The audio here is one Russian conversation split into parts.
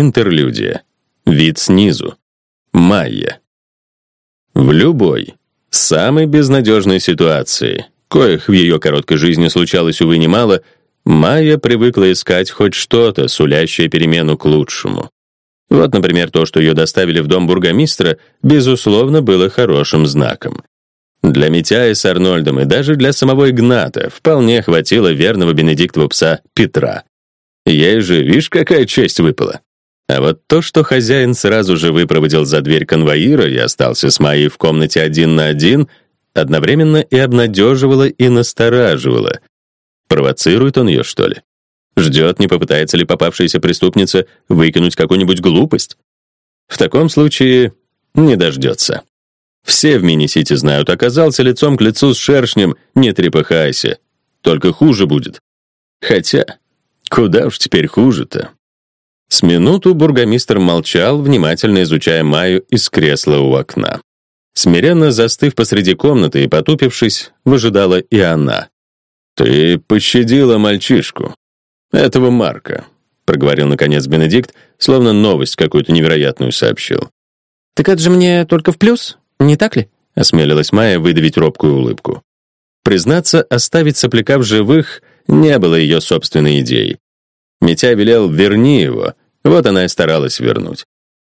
Интерлюдия. Вид снизу. Майя. В любой, самой безнадежной ситуации, коих в ее короткой жизни случалось, увы, немало, Майя привыкла искать хоть что-то, сулящее перемену к лучшему. Вот, например, то, что ее доставили в дом бургомистра, безусловно, было хорошим знаком. Для Митяя с Арнольдом и даже для самого Игната вполне хватило верного Бенедиктова пса Петра. Ей же, видишь, какая честь выпала. А вот то, что хозяин сразу же выпроводил за дверь конвоира и остался с Майей в комнате один на один, одновременно и обнадеживало, и настораживало. Провоцирует он ее, что ли? Ждет, не попытается ли попавшаяся преступница выкинуть какую-нибудь глупость? В таком случае не дождется. Все в мини-сити знают, оказался лицом к лицу с шершнем, не трепыхайся. Только хуже будет. Хотя, куда уж теперь хуже-то? С минуту бургомистр молчал, внимательно изучая Майю из кресла у окна. Смиренно застыв посреди комнаты и потупившись, выжидала и она. «Ты пощадила мальчишку. Этого Марка», — проговорил наконец Бенедикт, словно новость какую-то невероятную сообщил. «Так это же мне только в плюс, не так ли?» — осмелилась Майя выдавить робкую улыбку. Признаться, оставить сопляка в живых не было ее собственной идеей. Митя велел «верни его», вот она и старалась вернуть.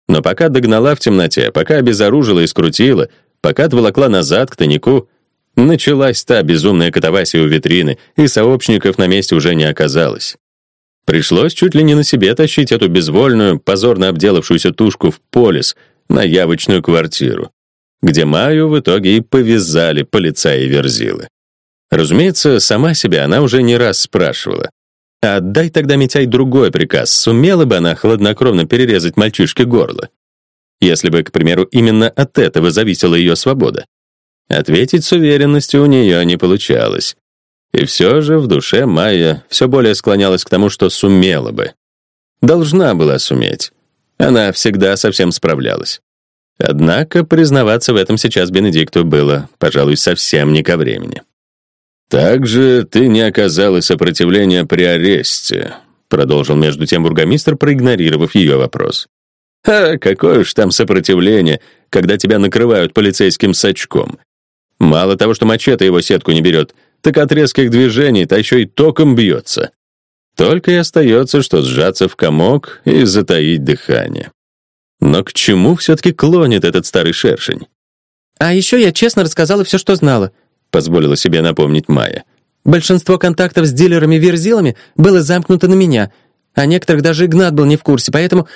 Но пока догнала в темноте, пока обезоружила и скрутила, пока отволокла назад к тайнику, началась та безумная катавасия у витрины, и сообщников на месте уже не оказалось. Пришлось чуть ли не на себе тащить эту безвольную, позорно обделавшуюся тушку в полис, на явочную квартиру, где Маю в итоге и повязали полицаи верзилы. Разумеется, сама себя она уже не раз спрашивала. А отдай тогда Митяй другой приказ, сумела бы она хладнокровно перерезать мальчишке горло? Если бы, к примеру, именно от этого зависела ее свобода. Ответить с уверенностью у нее не получалось. И все же в душе Майя все более склонялась к тому, что сумела бы. Должна была суметь. Она всегда совсем справлялась. Однако признаваться в этом сейчас Бенедикту было, пожалуй, совсем не ко времени. «Также ты не оказала сопротивления при аресте», продолжил между тем бургомистр, проигнорировав ее вопрос. «А какое уж там сопротивление, когда тебя накрывают полицейским сачком. Мало того, что мачете его сетку не берет, так от резких движений-то еще и током бьется. Только и остается, что сжаться в комок и затаить дыхание. Но к чему все-таки клонит этот старый шершень? «А еще я честно рассказала все, что знала», позволила себе напомнить Майя. Большинство контактов с дилерами-верзилами было замкнуто на меня, а некоторых даже Игнат был не в курсе, поэтому...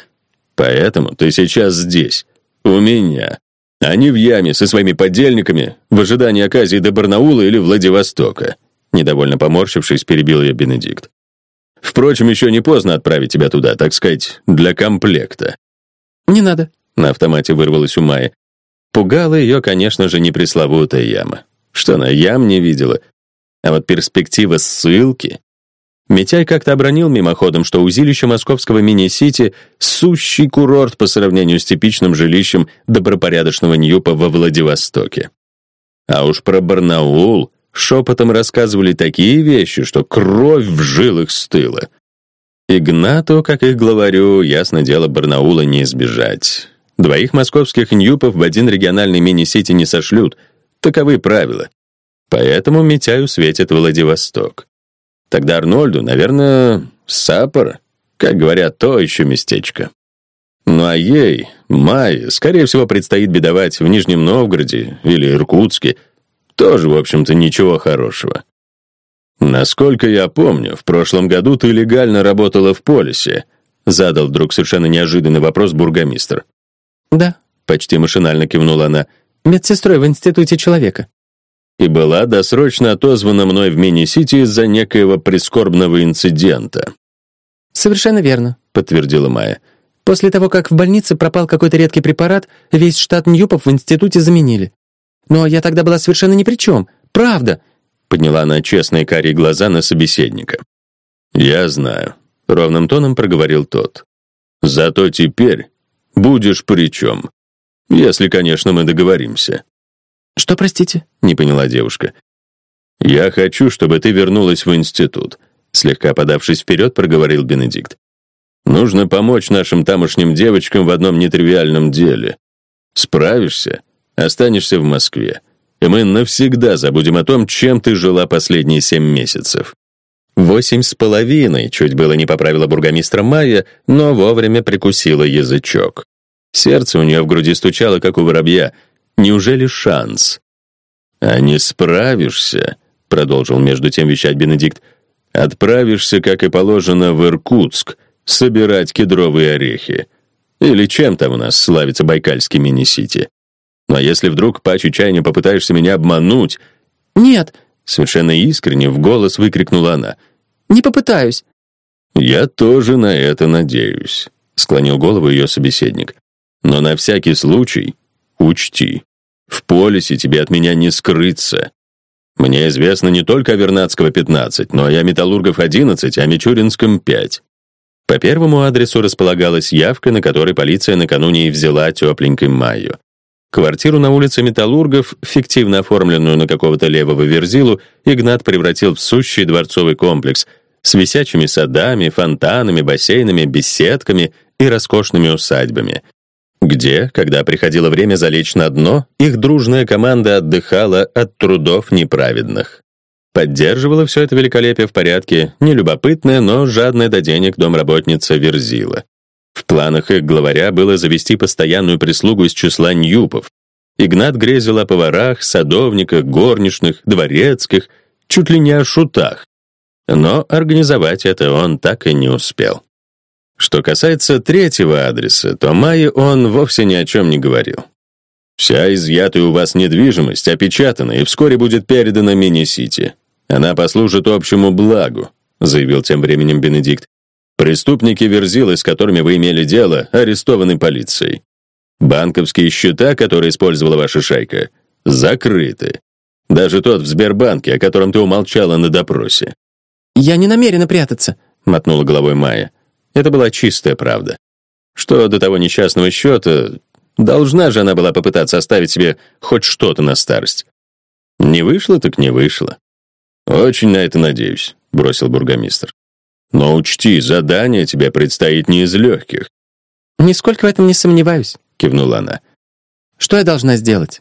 Поэтому ты сейчас здесь, у меня, а не в яме со своими подельниками в ожидании оказии до Барнаула или Владивостока. Недовольно поморщившись, перебил я Бенедикт. Впрочем, еще не поздно отправить тебя туда, так сказать, для комплекта. «Не надо», — на автомате вырвалась у Майи. Пугала ее, конечно же, не пресловутая яма. Что она ям не видела. А вот перспектива ссылки... Митяй как-то обронил мимоходом, что узилище московского мини-сити — сущий курорт по сравнению с типичным жилищем добропорядочного Ньюпа во Владивостоке. А уж про Барнаул шепотом рассказывали такие вещи, что кровь в жилах стыла. Игнату, как их главарю, ясно дело, Барнаула не избежать. Двоих московских Ньюпов в один региональный мини-сити не сошлют — Таковы правила. Поэтому Митяю светит Владивосток. Тогда Арнольду, наверное, Сапор, как говорят, то еще местечко. Ну а ей, Майе, скорее всего, предстоит бедовать в Нижнем Новгороде или Иркутске. Тоже, в общем-то, ничего хорошего. Насколько я помню, в прошлом году ты легально работала в полисе, задал вдруг совершенно неожиданный вопрос бургомистр. Да, почти машинально кивнула она медсестрой в Институте человека. И была досрочно отозвана мной в мини-сити из-за некоего прискорбного инцидента. «Совершенно верно», — подтвердила Майя. «После того, как в больнице пропал какой-то редкий препарат, весь штат Ньюпов в институте заменили. Но я тогда была совершенно ни при чем. Правда!» Подняла она честные карие глаза на собеседника. «Я знаю», — ровным тоном проговорил тот. «Зато теперь будешь при чем. Если, конечно, мы договоримся». «Что, простите?» — не поняла девушка. «Я хочу, чтобы ты вернулась в институт», — слегка подавшись вперед, проговорил Бенедикт. Нужно помочь нашим тамошним девочкам в одном нетривиальном деле. Справишься, останешься в Москве, и мы навсегда забудем о том, чем ты жила последние семь месяцев». Восемь с половиной, чуть было не поправила бургомистра Майя, но вовремя прикусила язычок. Сердце у нее в груди стучало, как у воробья. Неужели шанс? «А не справишься», — продолжил между тем вещать Бенедикт, «отправишься, как и положено, в Иркутск собирать кедровые орехи. Или чем там у нас славится Байкальский мини-сити. Но если вдруг по чайне попытаешься меня обмануть...» «Нет», — совершенно искренне в голос выкрикнула она. «Не попытаюсь». «Я тоже на это надеюсь», — склонил голову ее собеседник. «Но на всякий случай учти». В полисе тебе от меня не скрыться. Мне известно не только о Вернадского 15, но и о Металлургов 11, о Мичуринском 5. По первому адресу располагалась явка, на которой полиция накануне и взяла тепленькой Майю. Квартиру на улице Металлургов, фиктивно оформленную на какого-то левого верзилу, Игнат превратил в сущий дворцовый комплекс с висячими садами, фонтанами, бассейнами, беседками и роскошными усадьбами — где, когда приходило время залечь на дно, их дружная команда отдыхала от трудов неправедных. Поддерживала все это великолепие в порядке нелюбопытная, но жадная до денег домработница Верзила. В планах их главаря было завести постоянную прислугу из числа ньюпов. Игнат грезил о поварах, садовниках, горничных, дворецких, чуть ли не о шутах. Но организовать это он так и не успел. Что касается третьего адреса, то Майе он вовсе ни о чем не говорил. «Вся изъятая у вас недвижимость опечатана и вскоре будет передана Мини-Сити. Она послужит общему благу», — заявил тем временем Бенедикт. «Преступники Верзилы, с которыми вы имели дело, арестованы полицией. Банковские счета, которые использовала ваша шайка, закрыты. Даже тот в Сбербанке, о котором ты умолчала на допросе». «Я не намерена прятаться», — мотнула головой Майя. Это была чистая правда. Что до того несчастного счета, должна же она была попытаться оставить себе хоть что-то на старость. Не вышло, так не вышло. «Очень на это надеюсь», — бросил бургомистр. «Но учти, задание тебе предстоит не из легких». «Нисколько в этом не сомневаюсь», — кивнула она. «Что я должна сделать?»